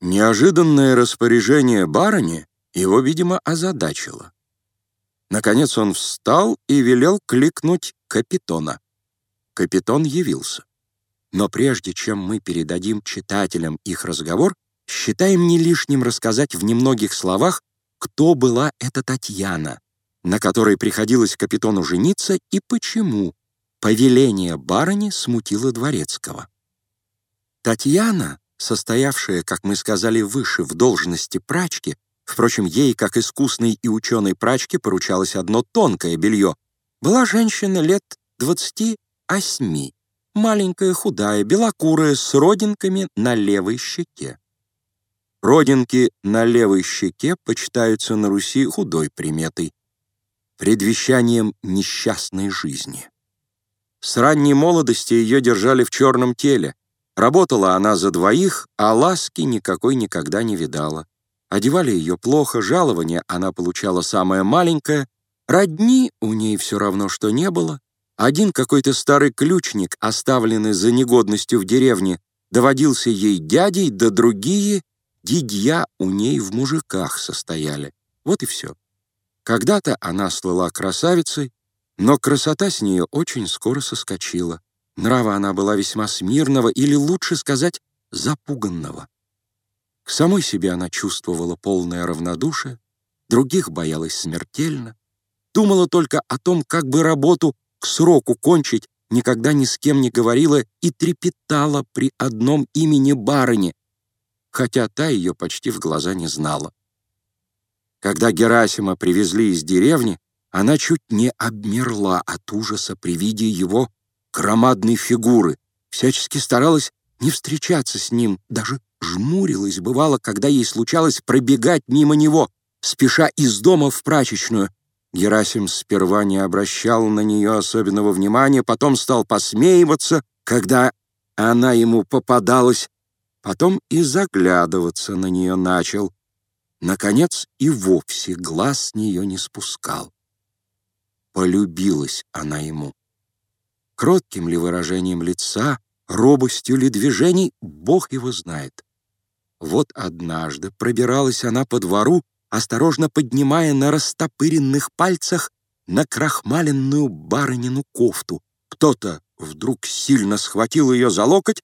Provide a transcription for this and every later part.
Неожиданное распоряжение барыни его, видимо, озадачило. Наконец он встал и велел кликнуть капитона. Капитон явился. Но прежде чем мы передадим читателям их разговор, считаем не лишним рассказать в немногих словах, кто была эта Татьяна, на которой приходилось капитону жениться и почему повеление барыни смутило дворецкого. Татьяна, состоявшая, как мы сказали выше, в должности прачки, впрочем, ей, как искусной и ученой прачке, поручалось одно тонкое белье, была женщина лет двадцати осьми, маленькая, худая, белокурая, с родинками на левой щеке. Родинки на левой щеке почитаются на Руси худой приметой, предвещанием несчастной жизни. С ранней молодости ее держали в черном теле. Работала она за двоих, а ласки никакой никогда не видала. Одевали ее плохо, жалование она получала самое маленькое, родни у ней все равно, что не было. Один какой-то старый ключник, оставленный за негодностью в деревне, доводился ей дядей, да другие дидья у ней в мужиках состояли. Вот и все. Когда-то она слыла красавицей, но красота с нее очень скоро соскочила. Нрава она была весьма смирного, или лучше сказать, запуганного. К самой себе она чувствовала полное равнодушие, других боялась смертельно, думала только о том, как бы работу к сроку кончить, никогда ни с кем не говорила и трепетала при одном имени барыни, хотя та ее почти в глаза не знала. Когда Герасима привезли из деревни, она чуть не обмерла от ужаса при виде его громадной фигуры, всячески старалась не встречаться с ним, даже жмурилась, бывало, когда ей случалось пробегать мимо него, спеша из дома в прачечную. Герасим сперва не обращал на нее особенного внимания, потом стал посмеиваться, когда она ему попадалась, потом и заглядываться на нее начал. Наконец и вовсе глаз с нее не спускал. Полюбилась она ему. Кротким ли выражением лица, робостью ли движений, Бог его знает. Вот однажды пробиралась она по двору, осторожно поднимая на растопыренных пальцах накрахмаленную барынину кофту. Кто-то вдруг сильно схватил ее за локоть,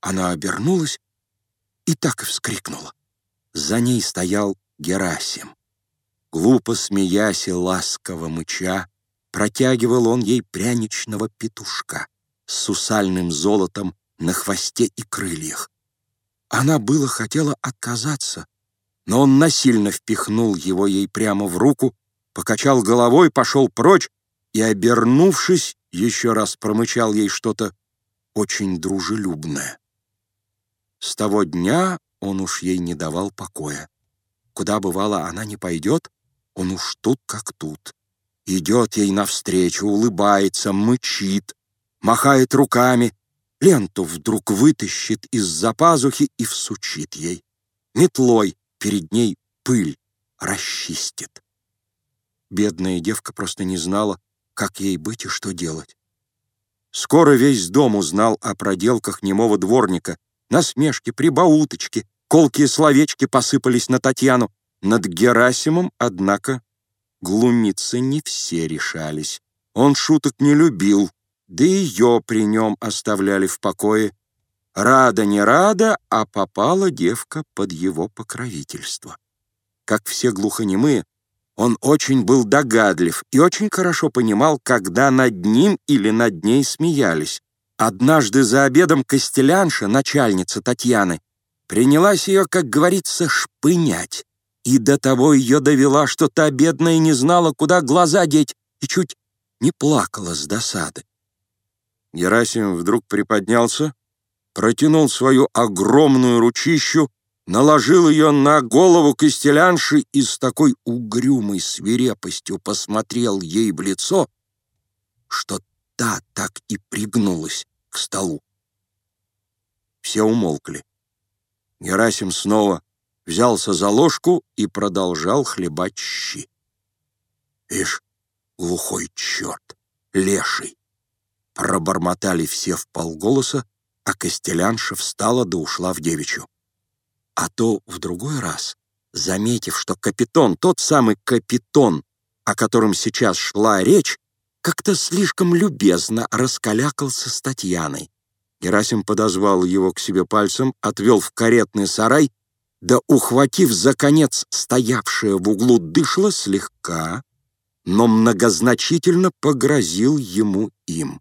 она обернулась и так и вскрикнула. За ней стоял Герасим. Глупо смеясь и ласково мыча, протягивал он ей пряничного петушка с сусальным золотом на хвосте и крыльях. Она было хотела отказаться, но он насильно впихнул его ей прямо в руку, покачал головой, пошел прочь и, обернувшись, еще раз промычал ей что-то очень дружелюбное. С того дня он уж ей не давал покоя. Куда бывало она не пойдет, он уж тут как тут. Идет ей навстречу, улыбается, мычит, махает руками, ленту вдруг вытащит из-за пазухи и всучит ей. Метлой перед ней пыль расчистит. Бедная девка просто не знала, как ей быть и что делать. Скоро весь дом узнал о проделках немого дворника, насмешки, прибауточки, колкие словечки посыпались на Татьяну. Над Герасимом, однако, глумиться не все решались. Он шуток не любил, да и ее при нем оставляли в покое. Рада не рада, а попала девка под его покровительство. Как все глухонемые, он очень был догадлив и очень хорошо понимал, когда над ним или над ней смеялись. Однажды за обедом Костелянша, начальница Татьяны, принялась ее, как говорится, шпынять. И до того ее довела, что та бедная не знала, куда глаза деть, и чуть не плакала с досады. Герасим вдруг приподнялся, протянул свою огромную ручищу, наложил ее на голову костелянши и с такой угрюмой свирепостью посмотрел ей в лицо, что та так и пригнулась к столу. Все умолкли. Герасим снова взялся за ложку и продолжал хлебать щи. «Ишь, глухой черт, леший!» Пробормотали все в полголоса, а Костелянша встала да ушла в девичью. А то в другой раз, заметив, что капитон, тот самый капитон, о котором сейчас шла речь, как-то слишком любезно раскалякался с Татьяной. Герасим подозвал его к себе пальцем, отвел в каретный сарай, да, ухватив за конец стоявшее в углу дышло слегка, но многозначительно погрозил ему им.